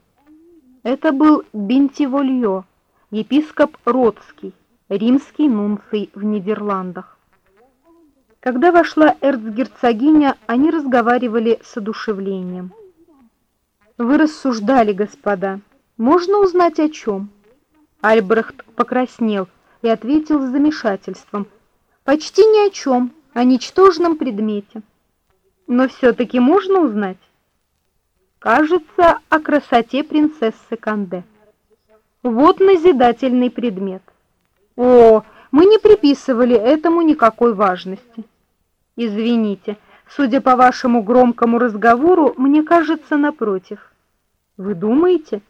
Это был Бентиволье, епископ Ротский, римский нунций в Нидерландах. Когда вошла эрцгерцогиня, они разговаривали с одушевлением. «Вы рассуждали, господа. Можно узнать, о чем?» Альбрехт покраснел и ответил с замешательством. «Почти ни о чем, о ничтожном предмете. Но все-таки можно узнать?» «Кажется, о красоте принцессы Канде». «Вот назидательный предмет». «О, мы не приписывали этому никакой важности». Извините, судя по вашему громкому разговору, мне кажется напротив. Вы думаете?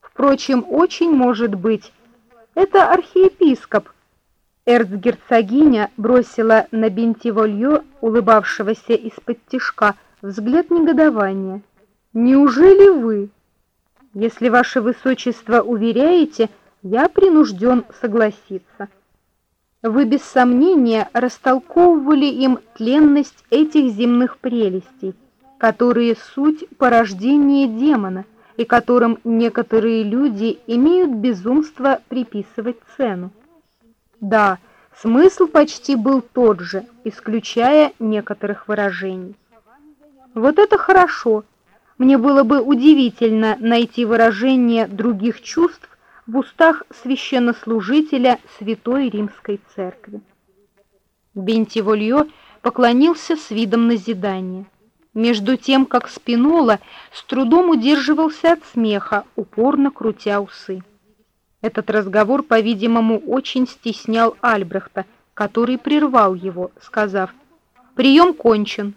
Впрочем, очень может быть. Это архиепископ. Эрцгерцогиня бросила на Бентиволье, улыбавшегося из-под тишка, взгляд негодования. Неужели вы? Если ваше высочество уверяете, я принужден согласиться. Вы без сомнения растолковывали им тленность этих земных прелестей, которые суть порождения демона, и которым некоторые люди имеют безумство приписывать цену. Да, смысл почти был тот же, исключая некоторых выражений. Вот это хорошо. Мне было бы удивительно найти выражение других чувств в устах священнослужителя Святой Римской Церкви. Бентиволье поклонился с видом назидания. Между тем, как Спинола с трудом удерживался от смеха, упорно крутя усы. Этот разговор, по-видимому, очень стеснял Альбрехта, который прервал его, сказав, «Прием кончен.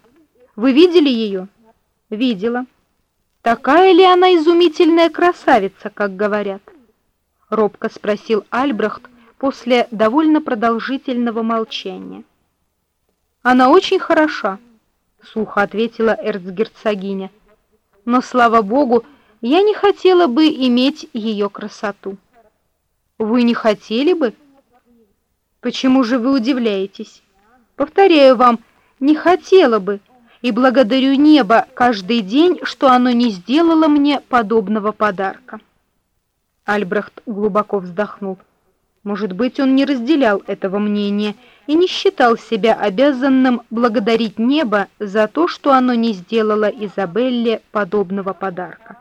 Вы видели ее?» «Видела». «Такая ли она изумительная красавица, как говорят?» Робко спросил Альбрехт после довольно продолжительного молчания. «Она очень хороша», — сухо ответила эрцгерцогиня. «Но, слава богу, я не хотела бы иметь ее красоту». «Вы не хотели бы?» «Почему же вы удивляетесь?» «Повторяю вам, не хотела бы, и благодарю небо каждый день, что оно не сделало мне подобного подарка». Альбрехт глубоко вздохнул. Может быть, он не разделял этого мнения и не считал себя обязанным благодарить небо за то, что оно не сделало Изабелле подобного подарка.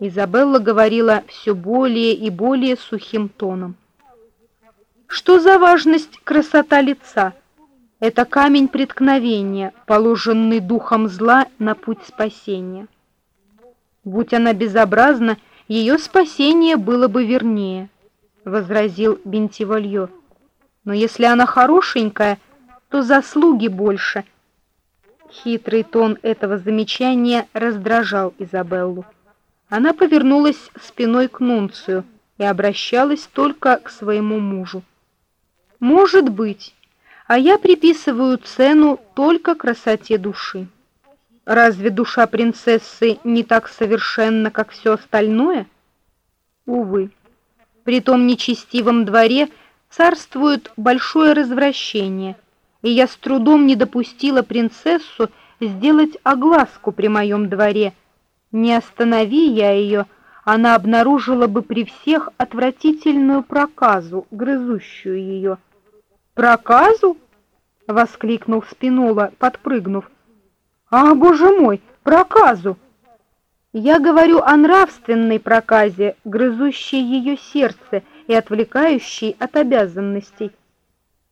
Изабелла говорила все более и более сухим тоном. Что за важность красота лица? Это камень преткновения, положенный духом зла на путь спасения. Будь она безобразна, ее спасение было бы вернее возразил Бентивалье. Но если она хорошенькая, то заслуги больше. Хитрый тон этого замечания раздражал Изабеллу. Она повернулась спиной к Нунцию и обращалась только к своему мужу. «Может быть, а я приписываю цену только красоте души. Разве душа принцессы не так совершенна, как все остальное? Увы». При том нечестивом дворе царствует большое развращение, и я с трудом не допустила принцессу сделать огласку при моем дворе. Не останови я ее, она обнаружила бы при всех отвратительную проказу, грызущую ее. «Проказу?» — воскликнул Спинола, подпрыгнув. «А, боже мой, проказу!» Я говорю о нравственной проказе, грызущей ее сердце и отвлекающей от обязанностей.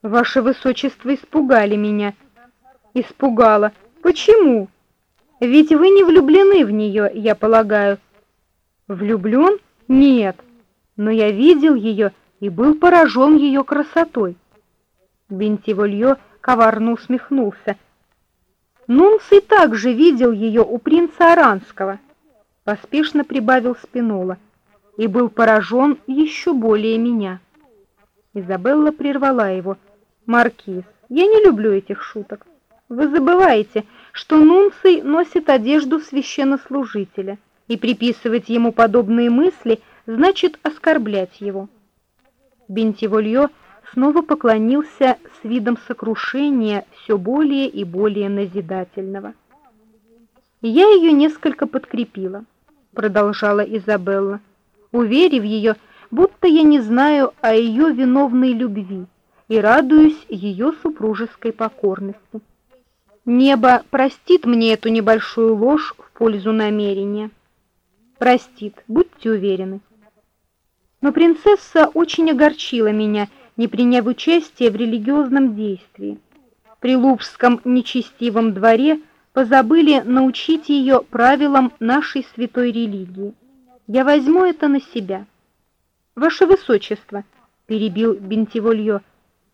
Ваше Высочество испугали меня. Испугала. Почему? Ведь вы не влюблены в нее, я полагаю. Влюблен? Нет. Но я видел ее и был поражен ее красотой. Бентиволье коварно усмехнулся. Нунций также видел ее у принца Аранского поспешно прибавил Спинола и был поражен еще более меня. Изабелла прервала его. «Маркиз, я не люблю этих шуток. Вы забываете, что Нунций носит одежду священнослужителя, и приписывать ему подобные мысли значит оскорблять его». Бентиволье снова поклонился с видом сокрушения все более и более назидательного. Я ее несколько подкрепила продолжала Изабелла, уверив ее, будто я не знаю о ее виновной любви и радуюсь ее супружеской покорности. Небо простит мне эту небольшую ложь в пользу намерения. Простит, будьте уверены. Но принцесса очень огорчила меня, не приняв участия в религиозном действии. При Лупском нечестивом дворе – позабыли научить ее правилам нашей святой религии. Я возьму это на себя. Ваше Высочество, перебил Бентиволье,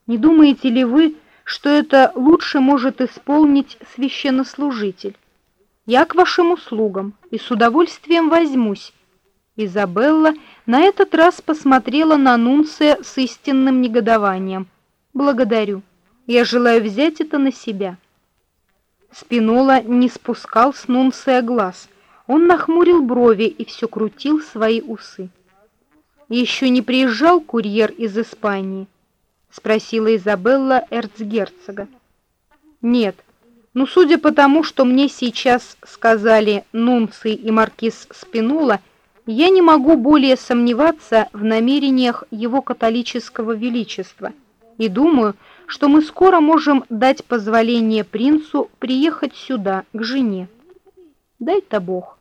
не думаете ли вы, что это лучше может исполнить священнослужитель? Я к вашим услугам и с удовольствием возьмусь. Изабелла на этот раз посмотрела на Нунция с истинным негодованием. Благодарю. Я желаю взять это на себя. Спинола не спускал с Нунция глаз. Он нахмурил брови и все крутил свои усы. «Еще не приезжал курьер из Испании?» — спросила Изабелла эрцгерцога. «Нет, но судя по тому, что мне сейчас сказали Нунций и маркиз Спинола, я не могу более сомневаться в намерениях его католического величества и думаю, что мы скоро можем дать позволение принцу приехать сюда, к жене. Дай-то Бог.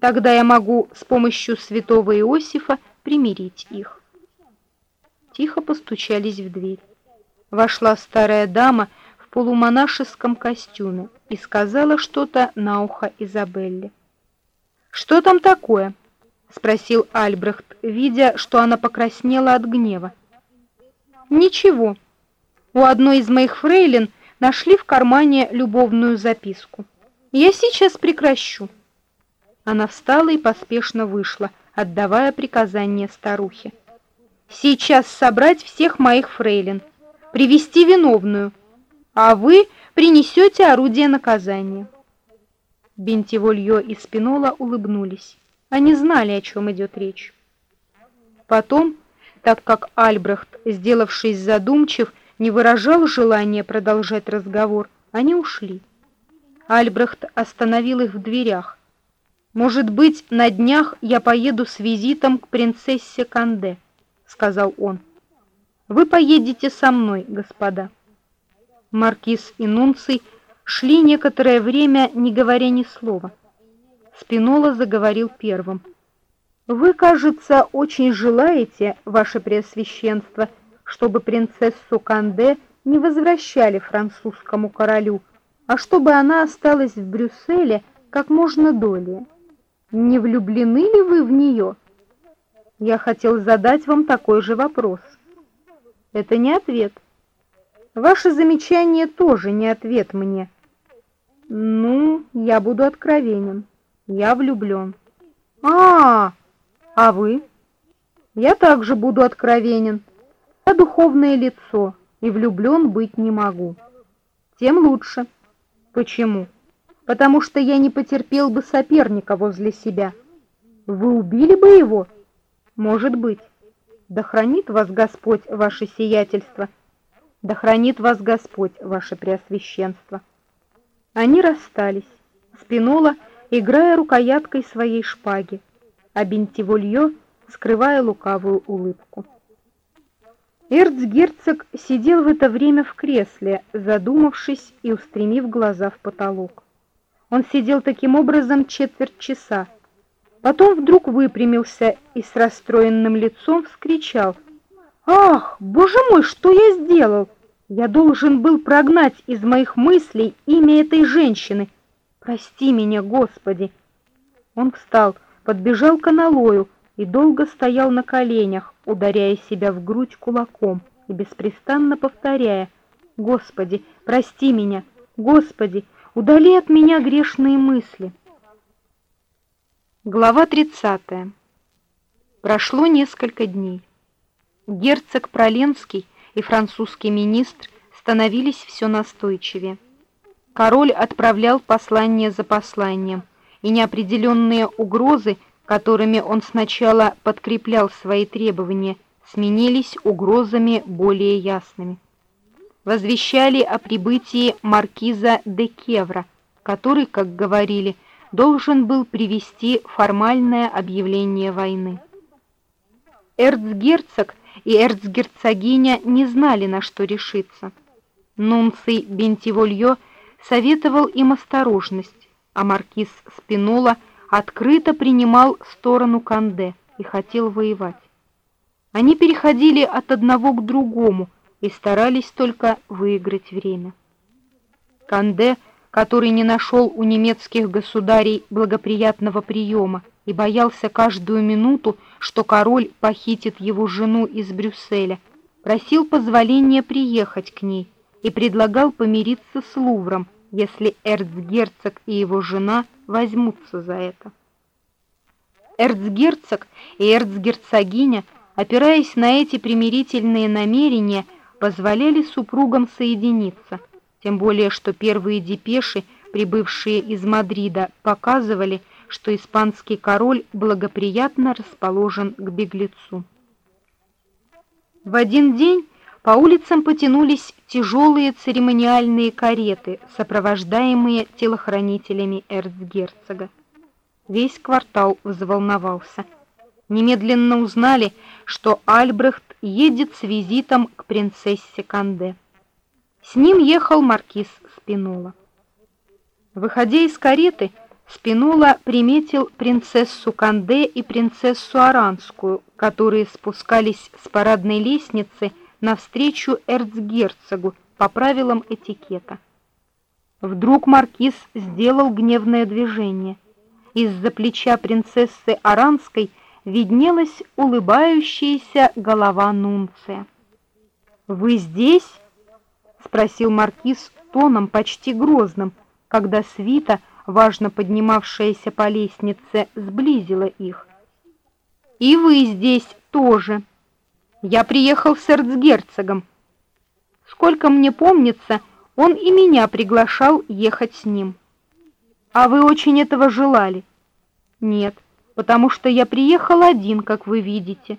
Тогда я могу с помощью святого Иосифа примирить их. Тихо постучались в дверь. вошла старая дама в полумонашеском костюме и сказала что-то на ухо Изабелле. «Что там такое?» — спросил Альбрехт, видя, что она покраснела от гнева. «Ничего. У одной из моих фрейлин нашли в кармане любовную записку. Я сейчас прекращу». Она встала и поспешно вышла, отдавая приказание старухе. «Сейчас собрать всех моих фрейлин, привести виновную, а вы принесете орудие наказания». Бентиволье и Спинола улыбнулись. Они знали, о чем идет речь. Потом, так как Альбрехт, сделавшись задумчив, не выражал желания продолжать разговор, они ушли. Альбрехт остановил их в дверях. «Может быть, на днях я поеду с визитом к принцессе Канде», — сказал он. «Вы поедете со мной, господа». Маркиз и Нунций шли некоторое время, не говоря ни слова. Спинола заговорил первым. «Вы, кажется, очень желаете, ваше преосвященство, чтобы принцессу Канде не возвращали французскому королю, а чтобы она осталась в Брюсселе как можно долее. Не влюблены ли вы в нее? Я хотел задать вам такой же вопрос. Это не ответ. Ваше замечание тоже не ответ мне. Ну, я буду откровенен. Я влюблен. А, а вы? Я также буду откровенен. Я духовное лицо и влюблен быть не могу. Тем лучше. Почему? потому что я не потерпел бы соперника возле себя. Вы убили бы его? Может быть. Да хранит вас Господь, ваше сиятельство. Да хранит вас Господь, ваше преосвященство. Они расстались. Спинола, играя рукояткой своей шпаги, а Бентиволье, скрывая лукавую улыбку. Эрцгерцог сидел в это время в кресле, задумавшись и устремив глаза в потолок. Он сидел таким образом четверть часа. Потом вдруг выпрямился и с расстроенным лицом вскричал. «Ах, боже мой, что я сделал? Я должен был прогнать из моих мыслей имя этой женщины. Прости меня, Господи!» Он встал, подбежал к аналою и долго стоял на коленях, ударяя себя в грудь кулаком и беспрестанно повторяя «Господи, прости меня! Господи, Удали от меня грешные мысли. Глава 30. Прошло несколько дней. Герцог Проленский и французский министр становились все настойчивее. Король отправлял послание за посланием, и неопределенные угрозы, которыми он сначала подкреплял свои требования, сменились угрозами более ясными возвещали о прибытии маркиза де Кевра, который, как говорили, должен был привести формальное объявление войны. Эрцгерцог и эрцгерцогиня не знали, на что решиться. Нунций Бентиволье советовал им осторожность, а маркиз Спинола открыто принимал сторону Канде и хотел воевать. Они переходили от одного к другому – и старались только выиграть время. Канде, который не нашел у немецких государей благоприятного приема и боялся каждую минуту, что король похитит его жену из Брюсселя, просил позволения приехать к ней и предлагал помириться с Лувром, если эрцгерцог и его жена возьмутся за это. Эрцгерцог и эрцгерцогиня, опираясь на эти примирительные намерения, позволяли супругам соединиться, тем более что первые депеши, прибывшие из Мадрида, показывали, что испанский король благоприятно расположен к беглецу. В один день по улицам потянулись тяжелые церемониальные кареты, сопровождаемые телохранителями эрцгерцога. Весь квартал взволновался. Немедленно узнали, что Альбрехт едет с визитом к принцессе Канде. С ним ехал маркиз Спинола. Выходя из кареты, Спинола приметил принцессу Канде и принцессу Аранскую, которые спускались с парадной лестницы навстречу эрцгерцогу по правилам этикета. Вдруг маркиз сделал гневное движение. Из-за плеча принцессы Аранской виднелась улыбающаяся голова Нунция. «Вы здесь?» — спросил маркиз тоном почти грозным, когда свита, важно поднимавшаяся по лестнице, сблизила их. «И вы здесь тоже. Я приехал с эрцгерцогом. Сколько мне помнится, он и меня приглашал ехать с ним. А вы очень этого желали?» «Нет, потому что я приехал один, как вы видите.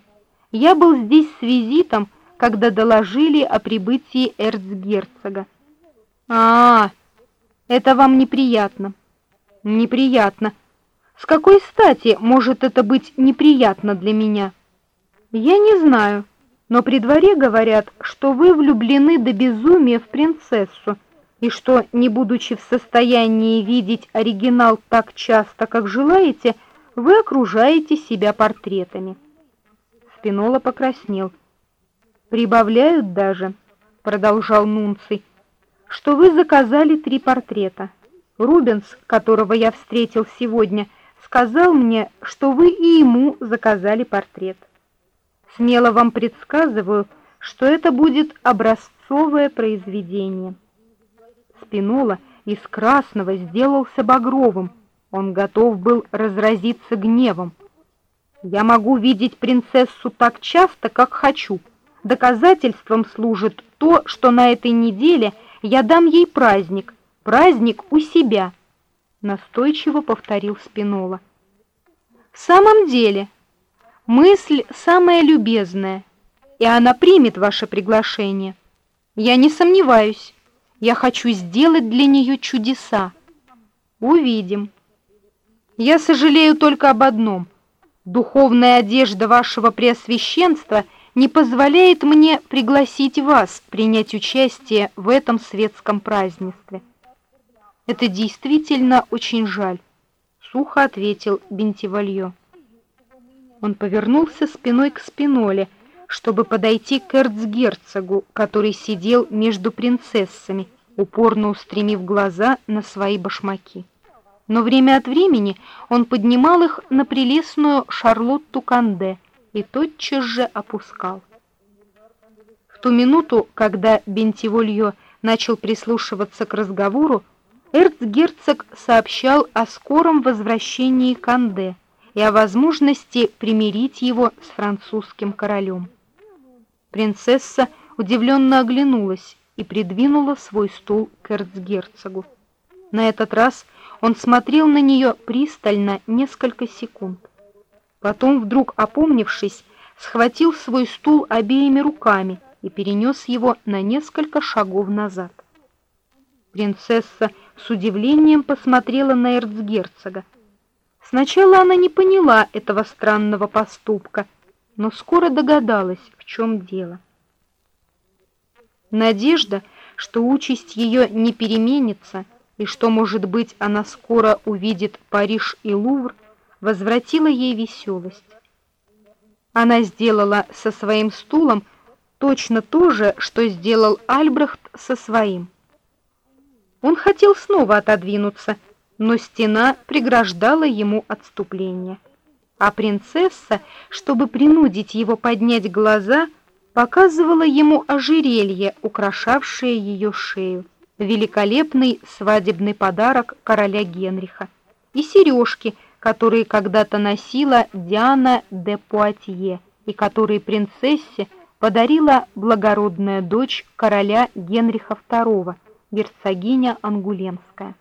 Я был здесь с визитом, когда доложили о прибытии эрцгерцога. А, это вам неприятно. Неприятно. С какой стати может это быть неприятно для меня? Я не знаю, но при дворе говорят, что вы влюблены до безумия в принцессу, и что, не будучи в состоянии видеть оригинал так часто, как желаете, вы окружаете себя портретами. Спинола покраснел. Прибавляют даже, продолжал Нунций, что вы заказали три портрета. Рубенс, которого я встретил сегодня, сказал мне, что вы и ему заказали портрет. Смело вам предсказываю, что это будет образцовое произведение. Спинола из красного сделался багровым. Он готов был разразиться гневом. Я могу видеть принцессу так часто, как хочу. Доказательством служит то, что на этой неделе – я дам ей праздник, праздник у себя, настойчиво повторил Спинола. В самом деле, мысль самая любезная, и она примет ваше приглашение. Я не сомневаюсь. Я хочу сделать для нее чудеса. Увидим. Я сожалею только об одном. Духовная одежда вашего преосвященства — не позволяет мне пригласить вас принять участие в этом светском празднестве. Это действительно очень жаль, сухо ответил Бентивалье. Он повернулся спиной к Спиноле, чтобы подойти к эрцгерцогу, который сидел между принцессами, упорно устремив глаза на свои башмаки. Но время от времени он поднимал их на прелестную Шарлотту Канде, и тотчас же опускал. В ту минуту, когда Бентиволье начал прислушиваться к разговору, эрцгерцог сообщал о скором возвращении Канде и о возможности примирить его с французским королем. Принцесса удивленно оглянулась и придвинула свой стул к эрцгерцогу. На этот раз он смотрел на нее пристально несколько секунд. Потом, вдруг опомнившись, схватил свой стул обеими руками и перенес его на несколько шагов назад. Принцесса с удивлением посмотрела на эрцгерцога. Сначала она не поняла этого странного поступка, но скоро догадалась, в чем дело. Надежда, что участь ее не переменится и что, может быть, она скоро увидит Париж и Лувр, возвратила ей веселость. Она сделала со своим стулом точно то же, что сделал Альбрехт со своим. Он хотел снова отодвинуться, но стена преграждала ему отступление. А принцесса, чтобы принудить его поднять глаза, показывала ему ожерелье, украшавшее ее шею, великолепный свадебный подарок короля Генриха, и сережки, которые когда-то носила Диана де Пуатье и которые принцессе подарила благородная дочь короля Генриха II, герцогиня Ангулемская.